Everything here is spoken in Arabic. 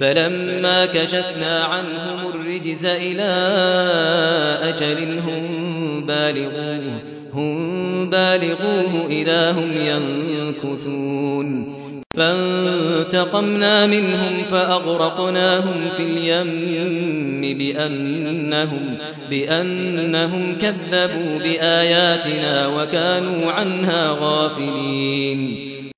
فلما كشفنا عنهم الرجز إلى أجل هم بالغوه هم بالغوه إذا هم ينكثون. فانتقمنا منهم فأغرقناهم في اليم بأنهم, بأنهم كذبوا بآياتنا وكانوا عنها غافلين.